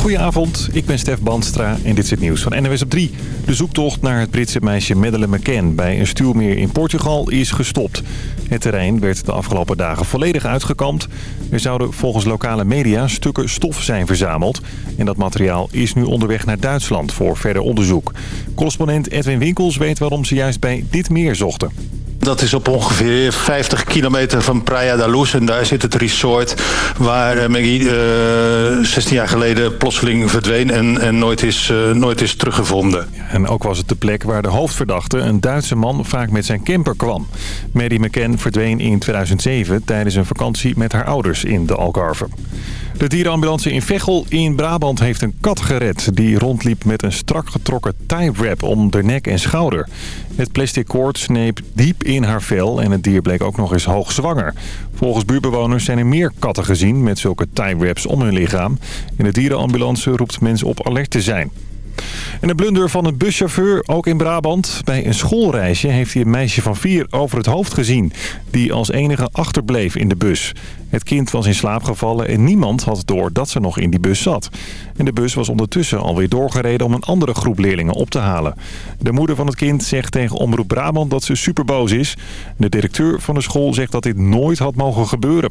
Goedenavond, ik ben Stef Bandstra en dit is het nieuws van NWS op 3. De zoektocht naar het Britse meisje Madeleine McCann bij een stuwmeer in Portugal is gestopt. Het terrein werd de afgelopen dagen volledig uitgekampt. Er zouden volgens lokale media stukken stof zijn verzameld. En dat materiaal is nu onderweg naar Duitsland voor verder onderzoek. Correspondent Edwin Winkels weet waarom ze juist bij dit meer zochten. Dat is op ongeveer 50 kilometer van Praia da Luz. En daar zit het resort waar uh, Maggie uh, 16 jaar geleden plotseling verdween en, en nooit, is, uh, nooit is teruggevonden. En ook was het de plek waar de hoofdverdachte, een Duitse man, vaak met zijn camper kwam. Maddie McCann verdween in 2007 tijdens een vakantie met haar ouders in de Algarve. De dierenambulance in Veghel in Brabant heeft een kat gered... die rondliep met een strak getrokken tie wrap om de nek en schouder. Het plastic koord sneep diep in haar vel en het dier bleek ook nog eens hoogzwanger. Volgens buurtbewoners zijn er meer katten gezien met zulke tie wraps om hun lichaam. En de dierenambulance roept mensen op alert te zijn. En een blunder van een buschauffeur, ook in Brabant. Bij een schoolreisje heeft hij een meisje van vier over het hoofd gezien... die als enige achterbleef in de bus. Het kind was in slaap gevallen en niemand had door dat ze nog in die bus zat. En de bus was ondertussen alweer doorgereden om een andere groep leerlingen op te halen. De moeder van het kind zegt tegen Omroep Brabant dat ze superboos is. De directeur van de school zegt dat dit nooit had mogen gebeuren.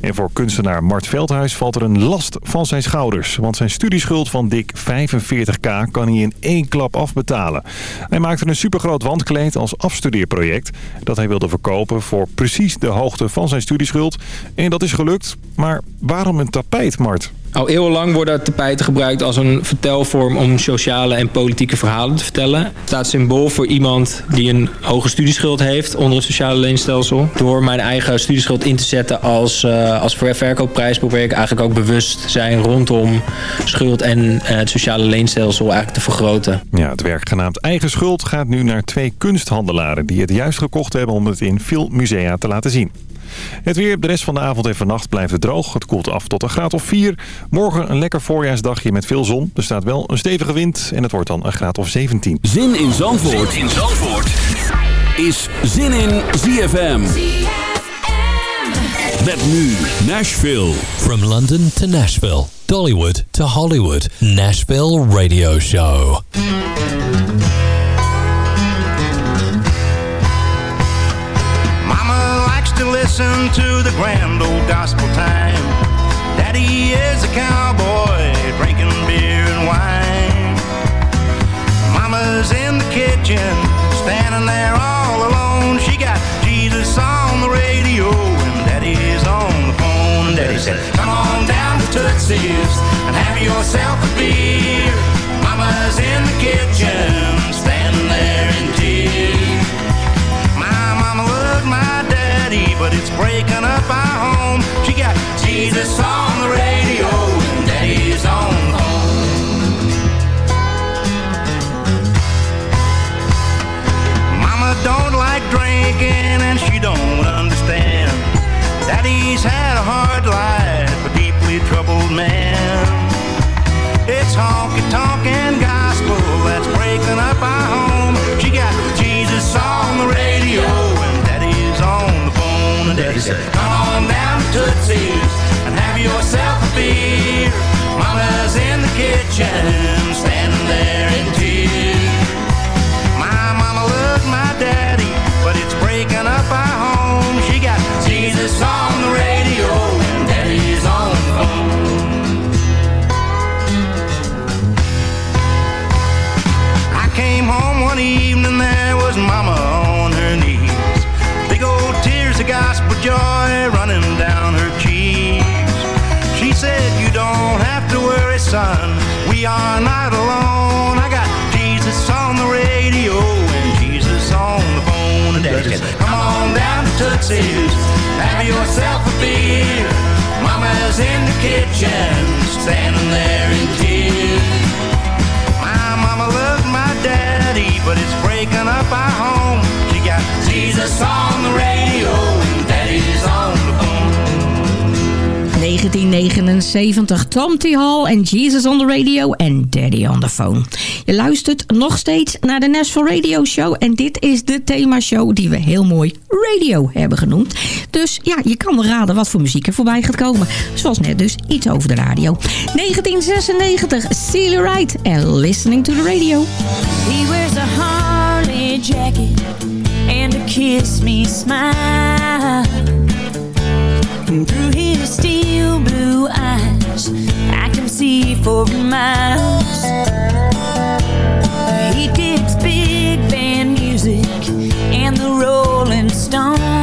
En voor kunstenaar Mart Veldhuis valt er een last van zijn schouders. Want zijn studieschuld van dik 45k kan hij in één klap afbetalen. Hij maakte een supergroot wandkleed als afstudeerproject... dat hij wilde verkopen voor precies de hoogte van zijn studieschuld. En dat is gelukt. Maar waarom een tapijt, Mart? Al eeuwenlang worden tapijten gebruikt als een vertelvorm om sociale en politieke verhalen te vertellen. Het staat symbool voor iemand die een hoge studieschuld heeft onder het sociale leenstelsel. Door mijn eigen studieschuld in te zetten als, uh, als verkoopprijs probeer ik eigenlijk ook bewust zijn rondom schuld en uh, het sociale leenstelsel eigenlijk te vergroten. Ja, het werk genaamd Eigen Schuld gaat nu naar twee kunsthandelaren die het juist gekocht hebben om het in veel musea te laten zien. Het weer de rest van de avond en vannacht blijft het droog. Het koelt af tot een graad of 4. Morgen een lekker voorjaarsdagje met veel zon. Er staat wel een stevige wind en het wordt dan een graad of 17. Zin in Zandvoort, zin in Zandvoort. is Zin in ZFM. Met nu Nashville. From London to Nashville. Dollywood to Hollywood. Nashville Radio Show. Listen to the grand old gospel time. Daddy is a cowboy drinking beer and wine. Mama's in the kitchen, standing there all alone. She got Jesus on the radio and Daddy's on the phone. Daddy said, Come on down to Tootsie's and have yourself a beer. Mama's in the kitchen, standing there in tears. My but it's breaking up our home. She got Jesus on the radio and Daddy's on the phone. Mama don't like drinking and she don't understand. Daddy's had a hard life, a deeply troubled man. It's honky tonk and gospel that's breaking up our home. She got Jesus on the radio And said, Come on down to Tootsie's and have yourself a beer. Mama's in the kitchen, to have yourself a beer. Mama's in the kitchen, standing there in tears. My mama loved my daddy, but it's breaking up our home. She got Jesus on the radio 1979. Tom T. Hall en Jesus on the Radio en Daddy on the Phone. Je luistert nog steeds naar de Nashville Radio Show. En dit is de themashow die we heel mooi radio hebben genoemd. Dus ja, je kan raden wat voor muziek er voorbij gaat komen. Zoals net dus iets over de radio. 1996, Celia Wright en Listening to the Radio. He wears a Harley jacket and a kiss me smile. And through his steel blue eyes. I can see for miles. He digs big band music And the Rolling Stones.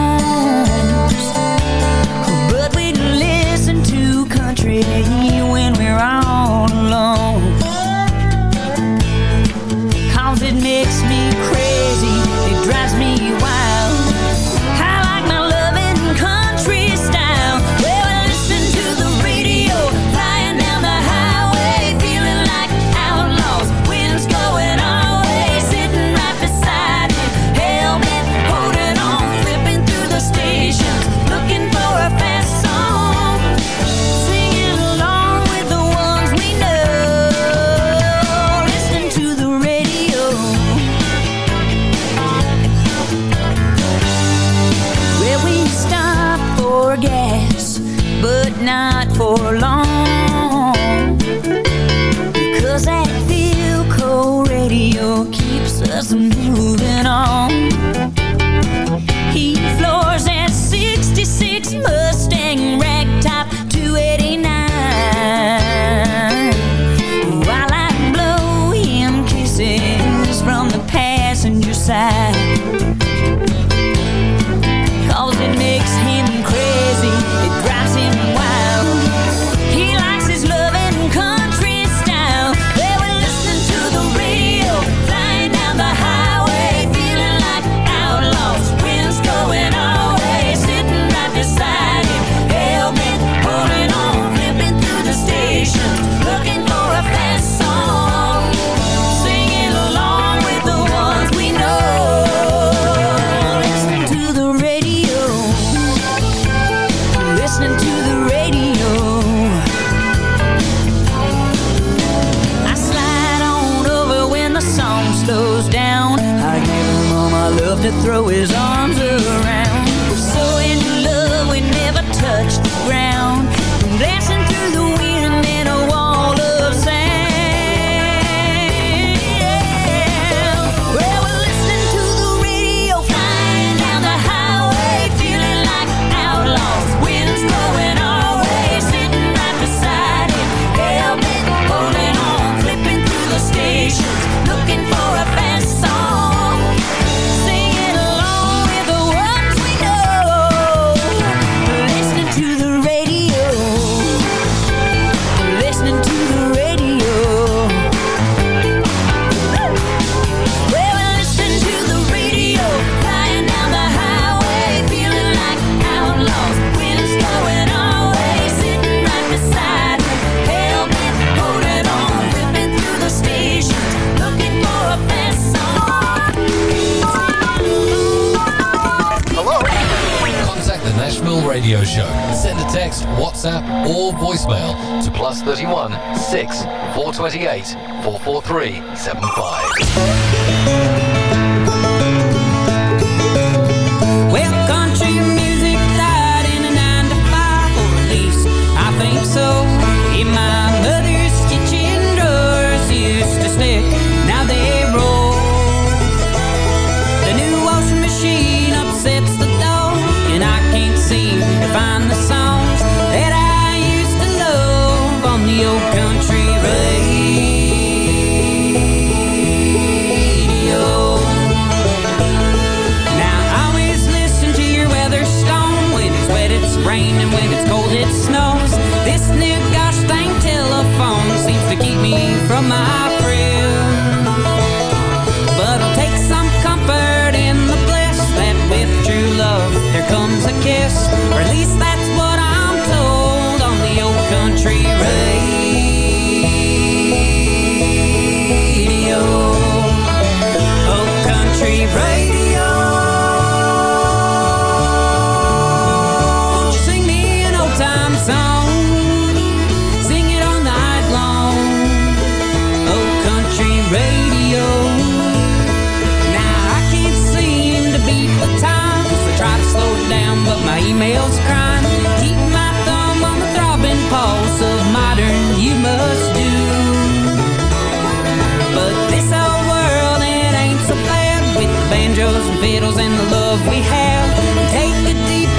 Fiddles and the love we have. Take a deep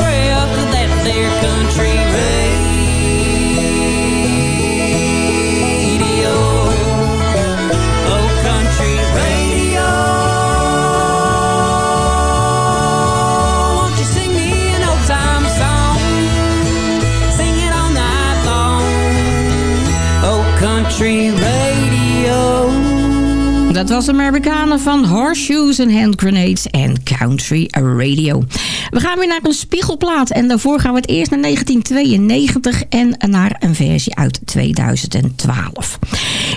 breath of that there country Dat was Amerikanen van Horseshoes and Hand Grenades en Country Radio. We gaan weer naar een spiegelplaat. En daarvoor gaan we het eerst naar 1992 en naar een versie uit 2012.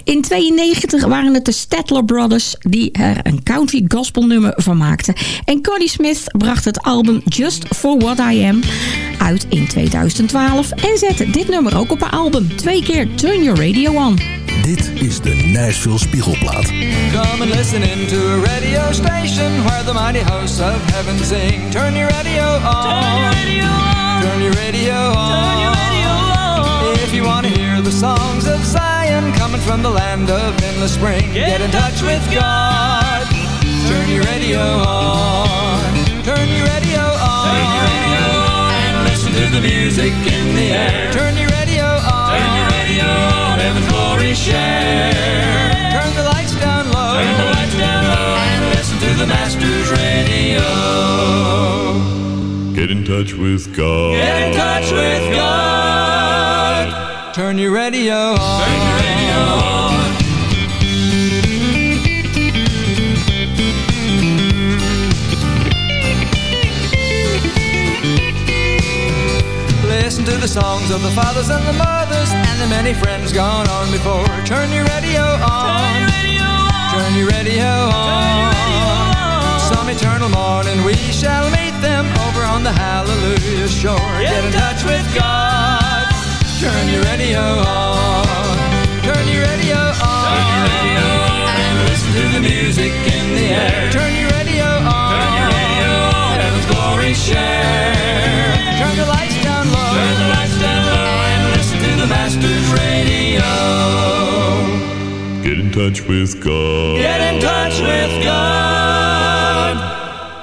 In 92 waren het de Statler Brothers die er een country gospel nummer van maakten. En Connie Smith bracht het album Just For What I Am uit in 2012. En zette dit nummer ook op haar album. Twee keer Turn Your Radio On. Dit is de Nashville Spiegelplaat. Come and listen into a radio station where the mighty hosts of heaven sing. Turn your radio on. Turn your radio on. Turn your radio on. Turn your radio on. If you want to hear the songs of Zion coming from the land of endless spring, get, in touch with God. Turn your radio on. Turn your radio on. Turn your radio on. And listen to the music in the air. Turn your radio on. Turn your radio on. Heaven's glory share. Turn the lights down low. Turn the lights down low. And listen to the Master's radio. Get in touch with God. Get in touch with God. Turn your radio on. Turn your radio on. Listen to the songs of the fathers and the mothers and the many friends gone on before. Turn your radio on. Turn your radio on. Some eternal morning we shall meet them over on the Hallelujah shore. Get in touch with God. Turn your radio on. Turn your radio on. Turn your radio on. And listen to the music in the air. Turn your radio on. Turn your radio on. Heaven's glory share. Turn the lights Master's radio. Get in touch with God. Get in touch with God.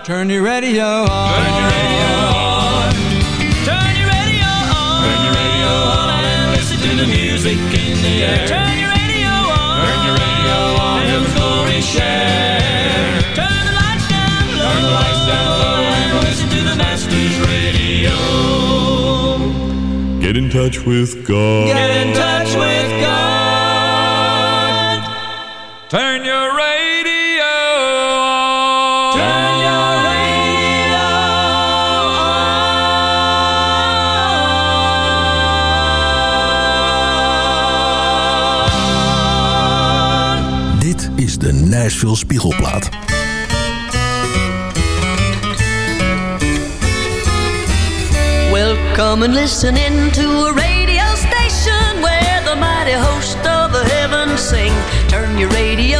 Turn your radio on. Turn your radio on. Turn your radio on. Turn your radio on and listen to the music in the air. Turn your Get in touch with God. Get in touch with God. Turn your radio on. Turn your radio on. Dit is de Nashville Spiegelplaat. Come and listen in to a radio station where the mighty host of the heavens sing. Turn your radio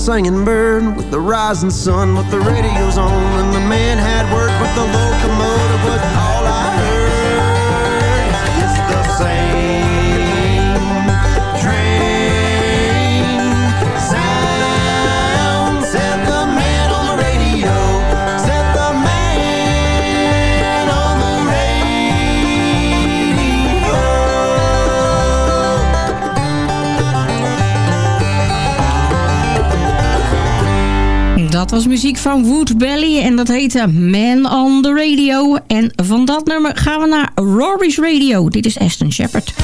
singing bird with the rising sun, but the radio's on and the man had work, but the locomotive would. dat was muziek van Woodbelly en dat heette Man on the Radio. En van dat nummer gaan we naar Rory's Radio. Dit is Aston Shepard.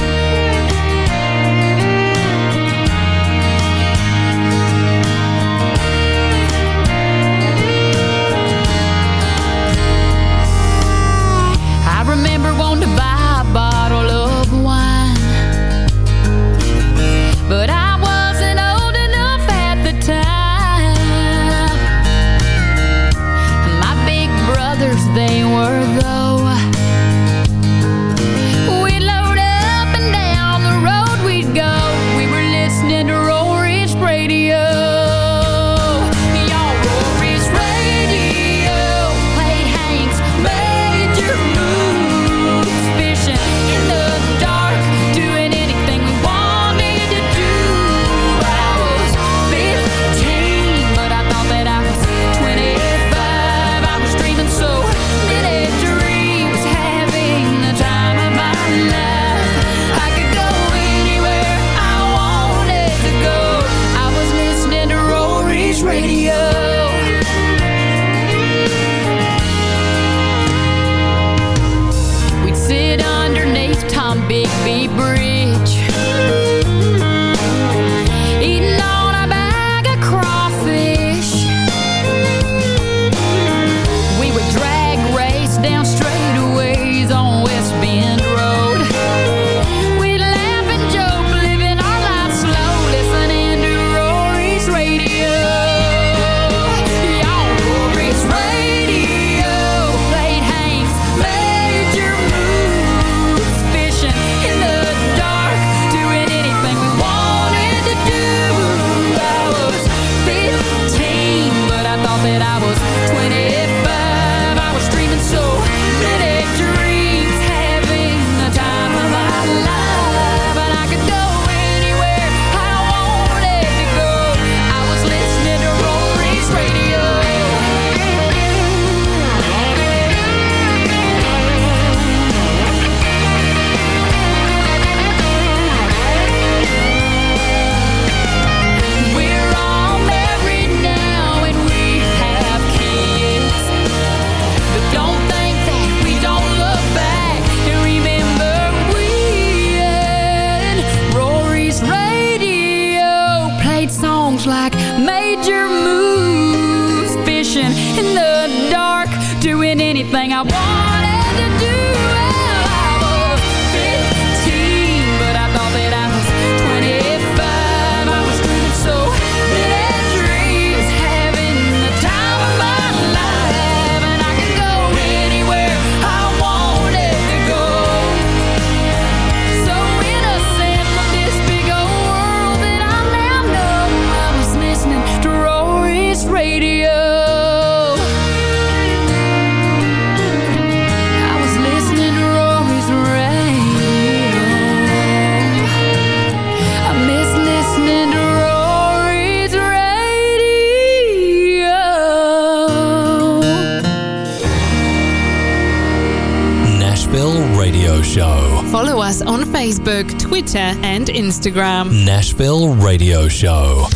Facebook, Twitter, and Instagram. Nashville Radio Show.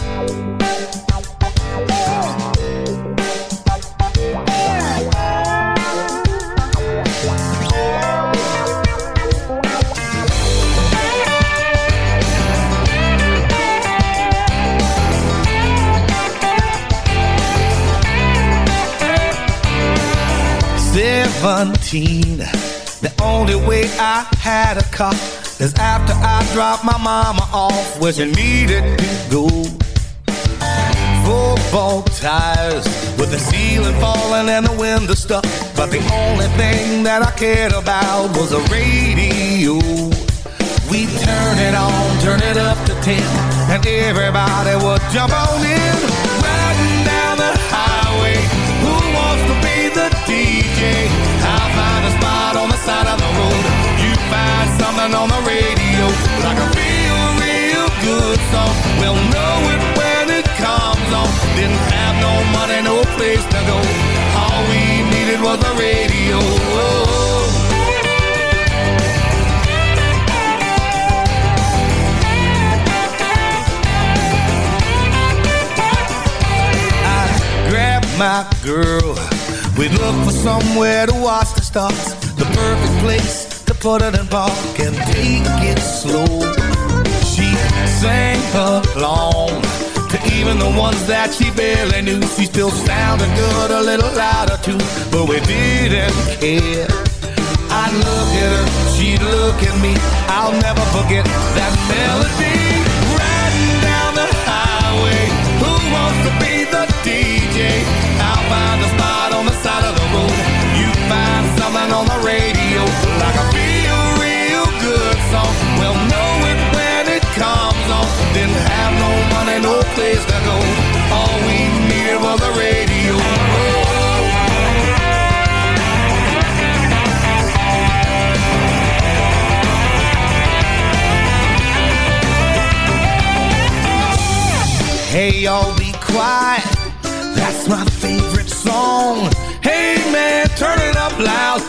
Seventeen. The only way I had a car is after I dropped my mama off where she needed to go. Football tires with the ceiling falling and the window stuck. But the only thing that I cared about was the radio. We turn it on, turn it up to ten, and everybody would jump on in. Something on the radio, like a real, real good song. We'll know it when it comes on. Didn't have no money, no place to go. All we needed was a radio. I grab my girl. We look for somewhere to watch the stars. The perfect place put it in park and take it slow. She sang along to even the ones that she barely knew. She still sounded good, a little louder too, but we didn't care. I'd look at her, she'd look at me. I'll never forget that melody. Riding down the highway, who wants to be the DJ? I'll find a spot on the side of the road. You find something on the radio, Didn't have no money, no place to go. All we needed was a radio. Hey, y'all be quiet. That's my favorite song. Hey, man, turn it up loud.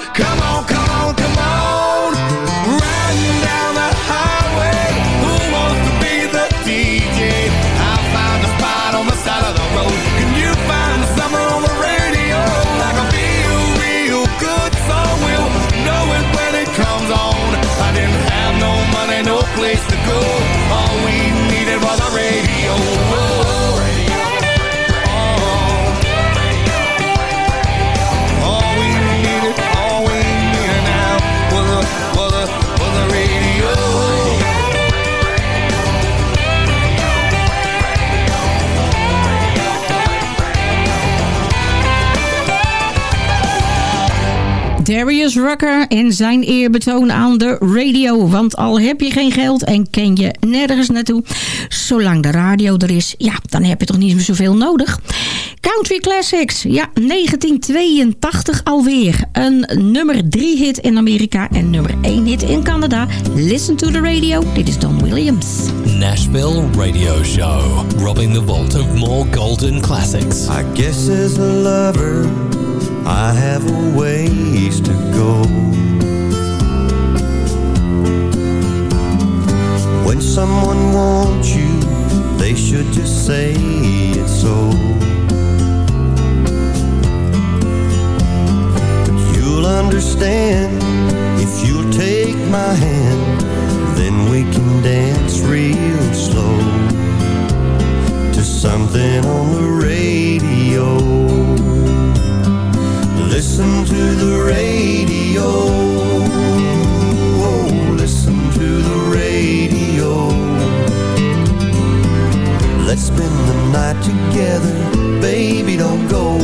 Darius Rucker en zijn eerbetoon aan de radio. Want al heb je geen geld en ken je nergens naartoe... zolang de radio er is, ja, dan heb je toch niet meer zoveel nodig. Country Classics, ja, 1982 alweer. Een nummer 3 hit in Amerika en nummer 1 hit in Canada. Listen to the radio, dit is Don Williams. Nashville Radio Show. Robbing the vault of more golden classics. I guess as a lover, I have a ways to go. When someone wants you, they should just say it so. But you'll understand if you'll take my hand, then we can dance real slow to something on the radio. Listen to the radio. Oh, listen to the radio. Let's spend the night together, baby, don't go.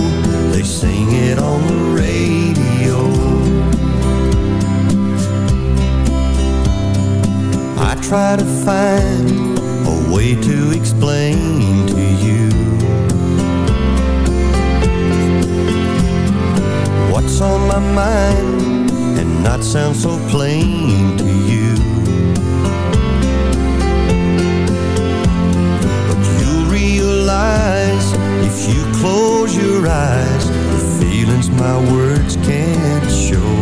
They sing it on the radio. I try to find a way to explain to you on my mind and not sound so plain to you. But you'll realize if you close your eyes, the feelings my words can't show.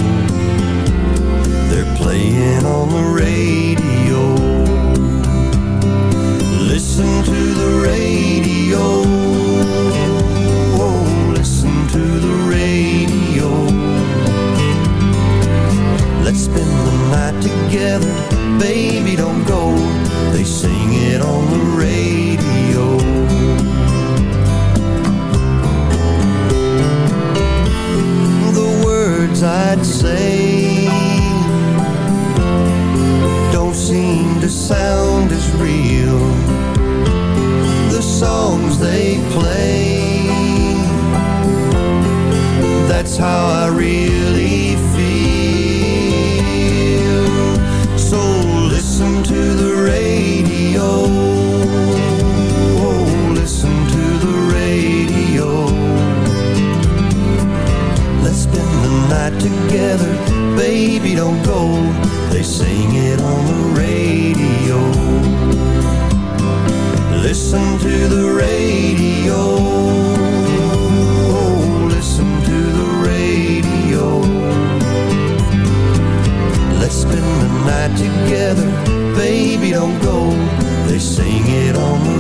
They're playing on the radio. Listen to the radio. Night together, baby, don't go. They sing it on the radio. The words I'd say don't seem to sound as real. The songs they play, that's how I really baby, don't go. They sing it on the radio. Listen to the radio. Oh, listen to the radio. Let's spend the night together, baby, don't go. They sing it on the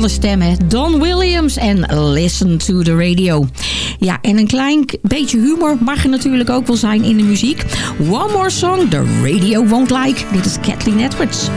hoor. En wat een stem hè. Don Williams en Listen to the Radio. Ja, en een klein beetje humor mag er natuurlijk ook wel zijn in de muziek. One more song, the radio won't like. Dit is Kathleen Edwards.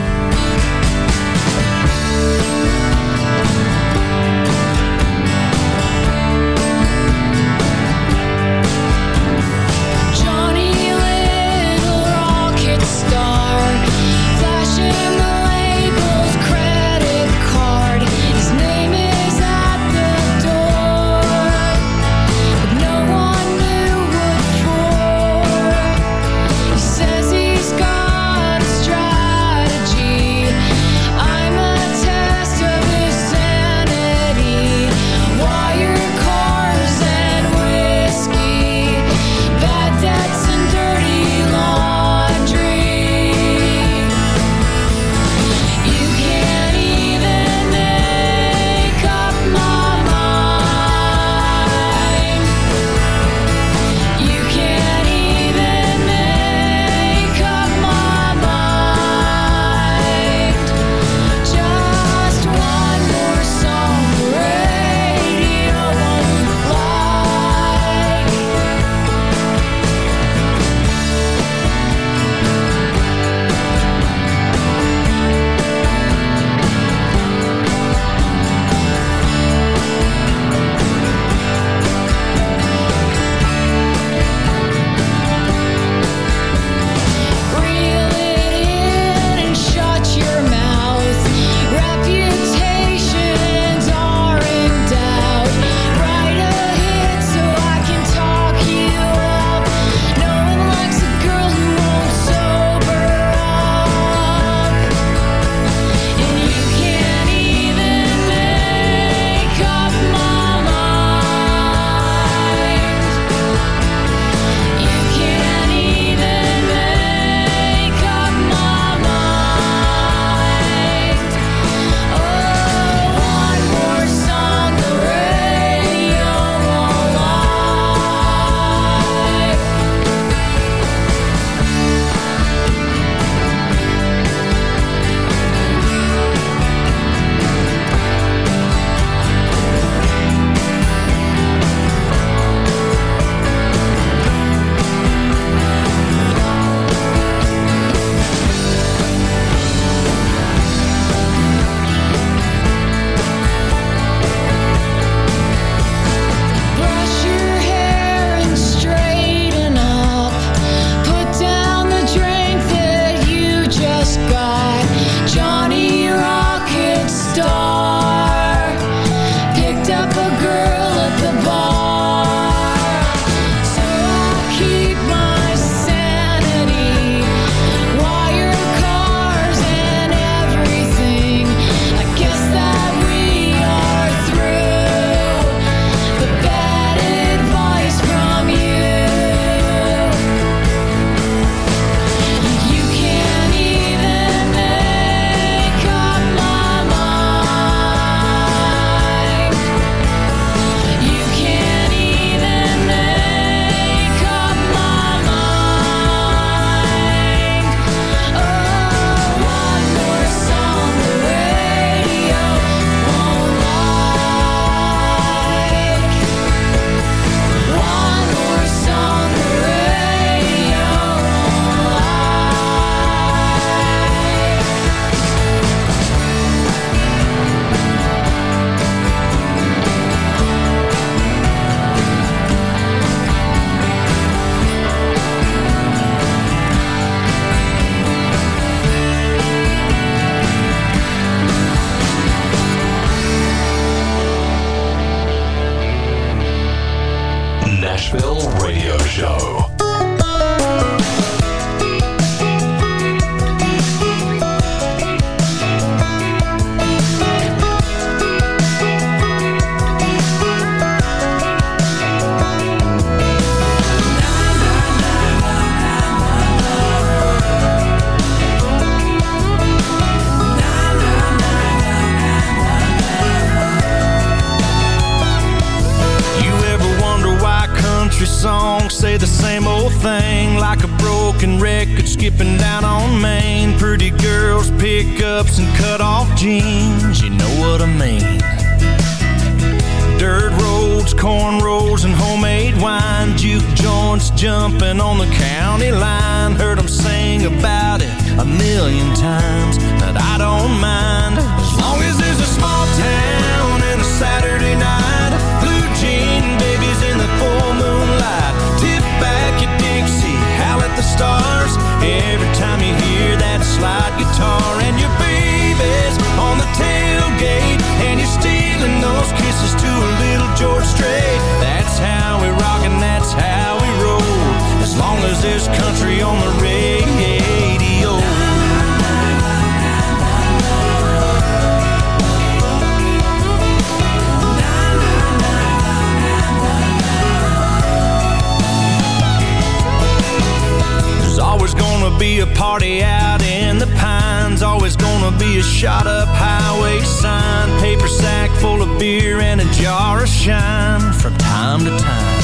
Be a party out in the pines. Always gonna be a shot up highway sign. Paper sack full of beer and a jar of shine from time to time.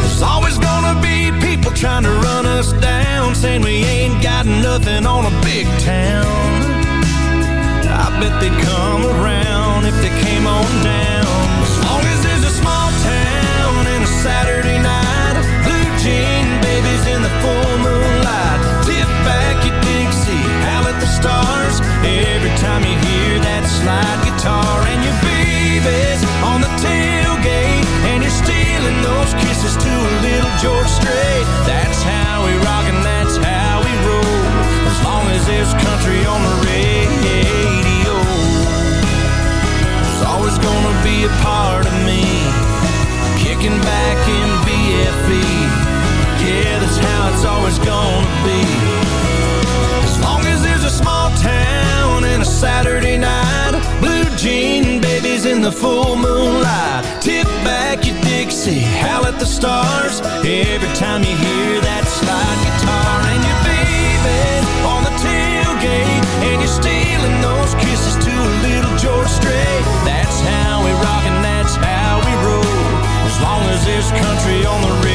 There's always gonna be people trying to run us down. Saying we ain't got nothing on a big town. I bet they'd come around if they came on down. Slide guitar and your baby's on the tailgate. And you're stealing those kisses to a little George Strait. That's how we rock and that's how we roll. As long as there's country on the radio. There's always gonna be a part of me kicking back in BFE. Yeah, that's how it's always gonna be. As long as Saturday night, blue jean babies in the full moonlight. Tip back your Dixie, howl at the stars. Every time you hear that slide guitar and your baby on the tailgate, and you're stealing those kisses to a little George Strait. That's how we rock and that's how we roll. As long as there's country on the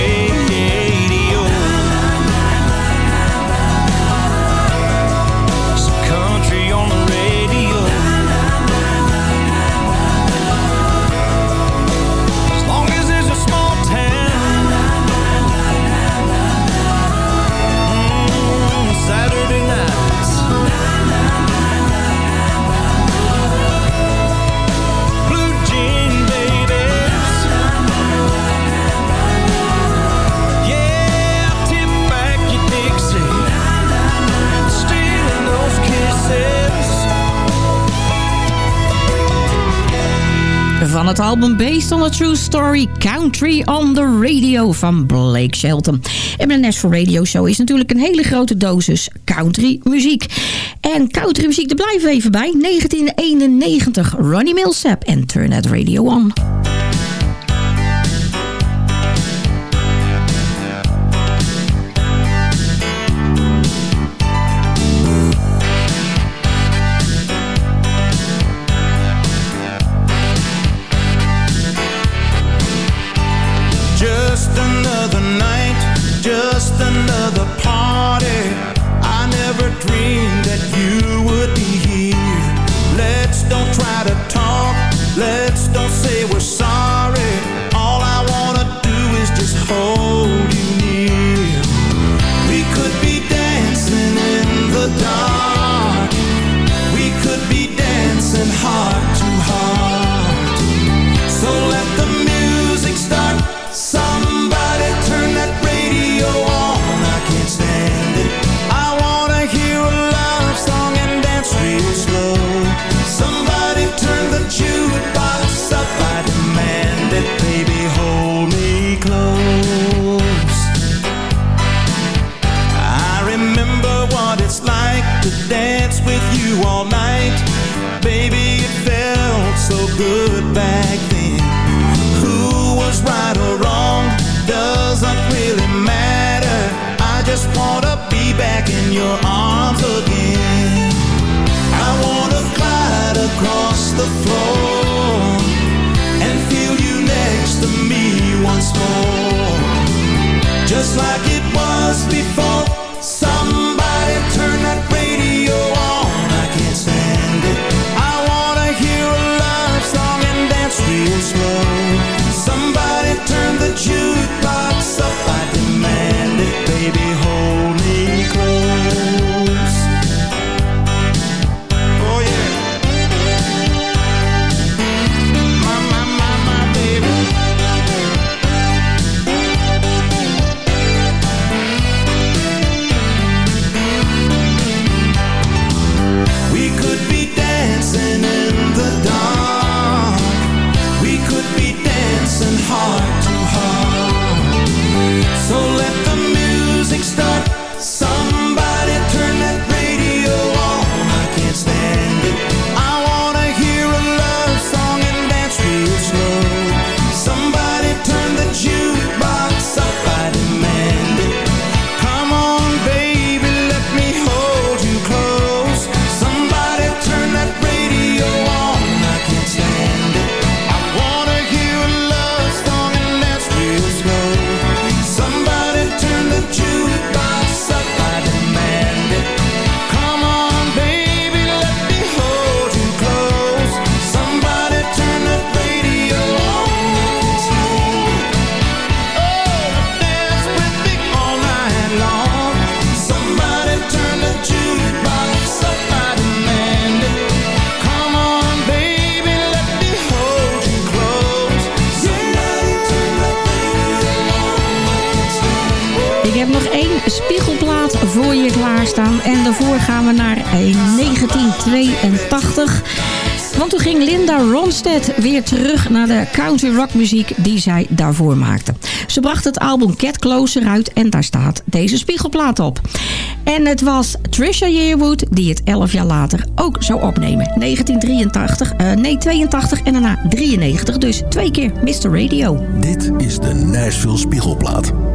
album Based on a True Story, Country on the Radio van Blake Shelton. En bij de Nashville Radio Show is natuurlijk een hele grote dosis country muziek. En country muziek, daar blijven we even bij. 1991, Ronnie Millsap en Turn That Radio On. En daarvoor gaan we naar eh, 1982. Want toen ging Linda Ronstadt weer terug naar de country rock muziek die zij daarvoor maakte. Ze bracht het album Cat Closer uit en daar staat deze spiegelplaat op. En het was Trisha Yearwood die het 11 jaar later ook zou opnemen. 1983, eh, nee 82 en daarna 93, dus twee keer Mr. Radio. Dit is de Nashville Spiegelplaat.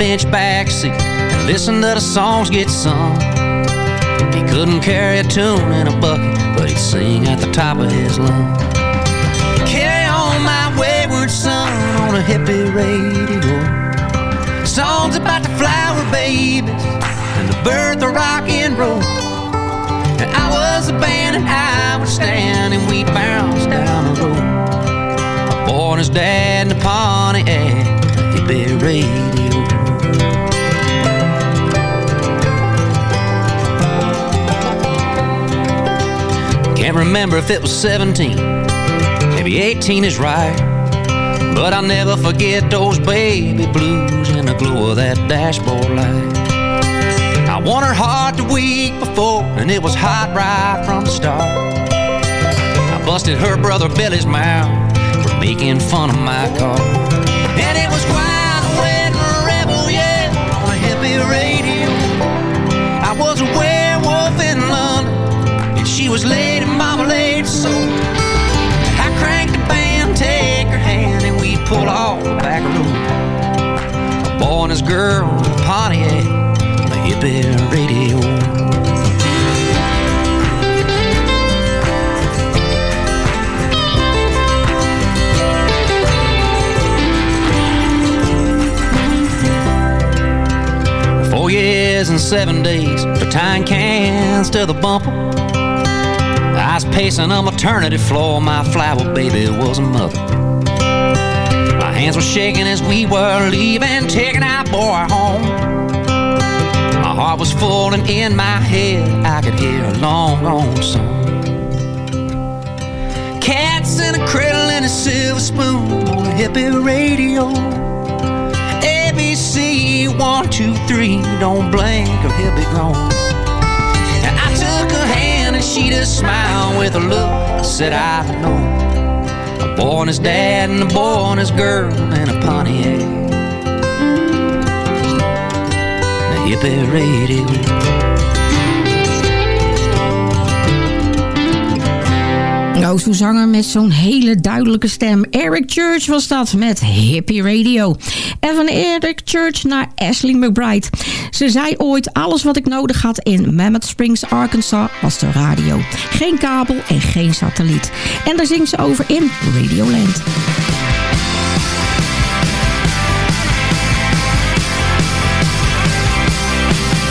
Bench backseat and listen to the songs get sung. He couldn't carry a tune in a bucket, but he'd sing at the top of his lungs. Carry on my wayward son on a hippie radio. Songs about the flower babies and the birth of rock and roll. And I was the band and I would stand and we'd bounce down the road. Born his dad in a Pontiac, hippie radio. Can't remember if it was 17, maybe 18 is right. But I'll never forget those baby blues in the glow of that dashboard light. I won her heart the week before, and it was hot right from the start. I busted her brother Billy's mouth for making fun of my car. And it was wet and rebel, yeah, on a hippie radio. I was a werewolf in London, and she was Marmalade soul. I crank the band, take her hand, and we pull off the back road. A boy and his girl in Pontiac on the hippie radio. Four years and seven days, the time cans to the bumper. Was pacing a maternity floor, my flower baby was a mother. My hands were shaking as we were leaving, taking our boy home. My heart was full and in my head I could hear a long, long song. Cats in a cradle and a silver spoon on a hippie radio. ABC, one, two, three, don't blink or he'll be gone. She just smiled with a look. I said, I know. A boy and his dad and a boy and his girl and a Pontiac. The hippie radio. Oh, zo'n zanger met zo'n hele duidelijke stem. Eric Church was dat met Hippie Radio. En van Eric Church naar Ashley McBride. Ze zei ooit, alles wat ik nodig had in Mammoth Springs, Arkansas, was de radio. Geen kabel en geen satelliet. En daar zingt ze over in Radioland.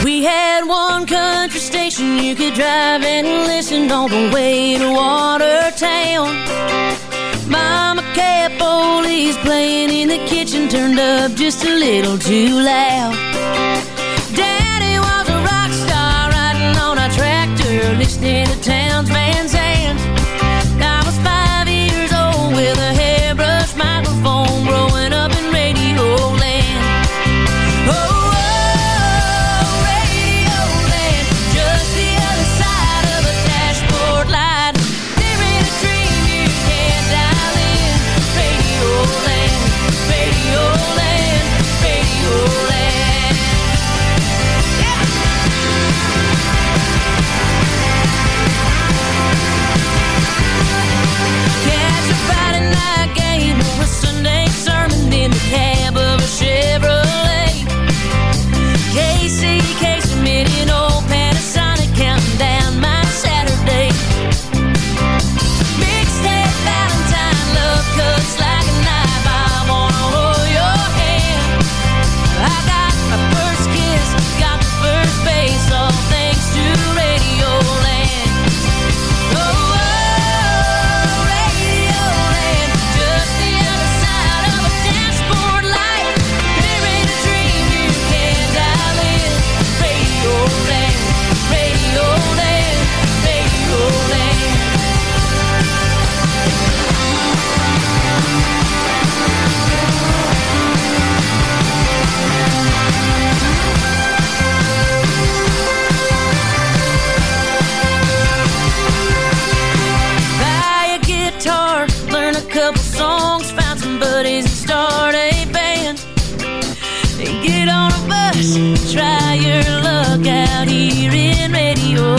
We had one country station you could drive and listen all the way to Watertown. Mama kept oldies playing in the kitchen, turned up just a little too loud. Daddy was a rock star riding on a tractor, listening to Towns couple songs, find some buddies and start a band. And get on a bus, try your luck out here in Radio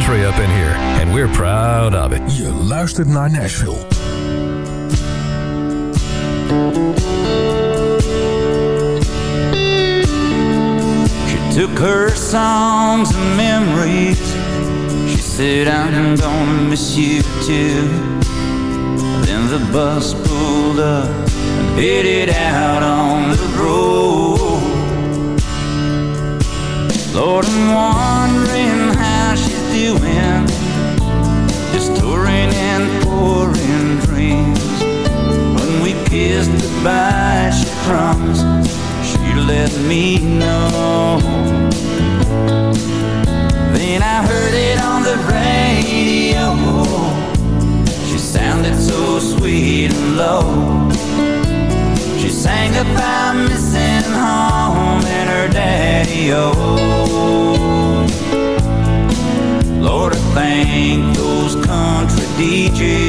country up in here, and we're proud of it. Je luistert naar Nashville. She took her songs and memories. She said, I'm gonna miss you too. Then the bus pulled up and headed out on the road. Lord, I'm wondering how she's doing. Just touring and pouring dreams. When we kissed goodbye, she promised she'd let me know. Then I heard it on the radio. She sounded so sweet and low. She sang about missing home and her daddy. Oh. Country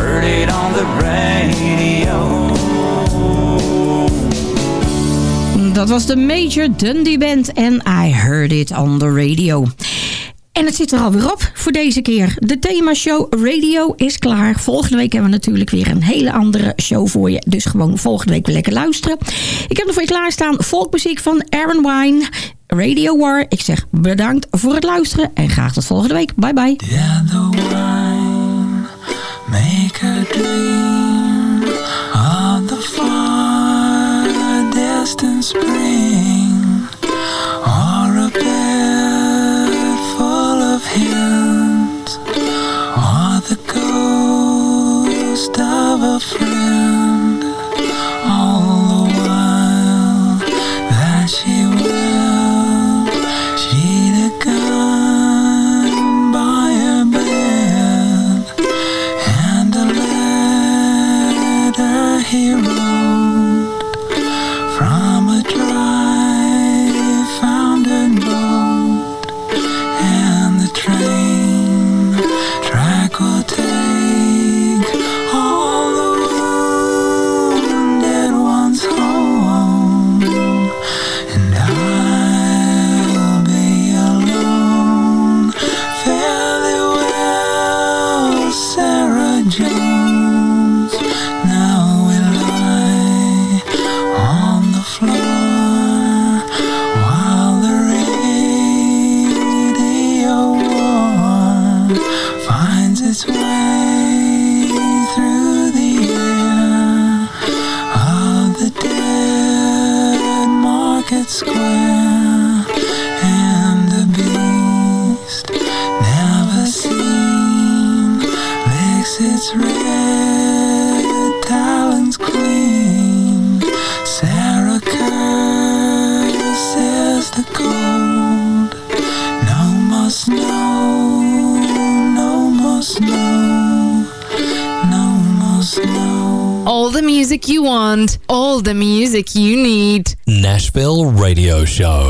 heard it on the radio. Dat was de Major Dundee Band en I Heard It on the Radio. En het zit er alweer op voor deze keer. De themashow Radio is klaar. Volgende week hebben we natuurlijk weer een hele andere show voor je. Dus gewoon volgende week weer lekker luisteren. Ik heb nog voor je klaarstaan volkmuziek van Aaron Wine. Radio War. Ik zeg bedankt voor het luisteren en graag tot volgende week. Bye bye. Make a dream of the far distant spring or a bed full of or the ghost of a friend the music you want, all the music you need. Nashville Radio Show.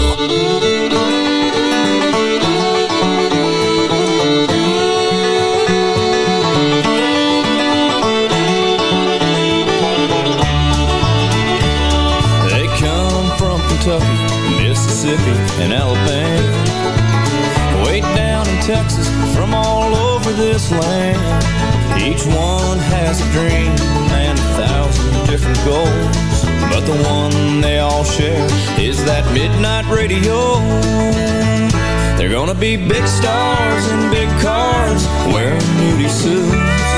They come from Kentucky, Mississippi, and Alabama. Way down in Texas, from all over this land. Each one has a dream and a thousand different goals. But the one they all share is that midnight radio. They're gonna be big stars in big cars, wearing nudie suits.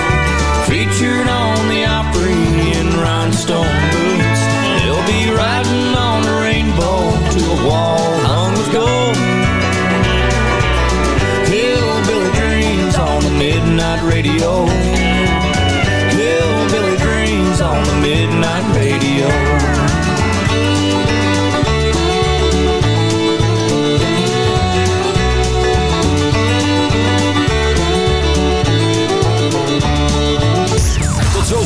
Featured on the Opry in rhinestone boots. They'll be riding on a rainbow to a wall hung with gold. Hillbilly dreams on the midnight radio.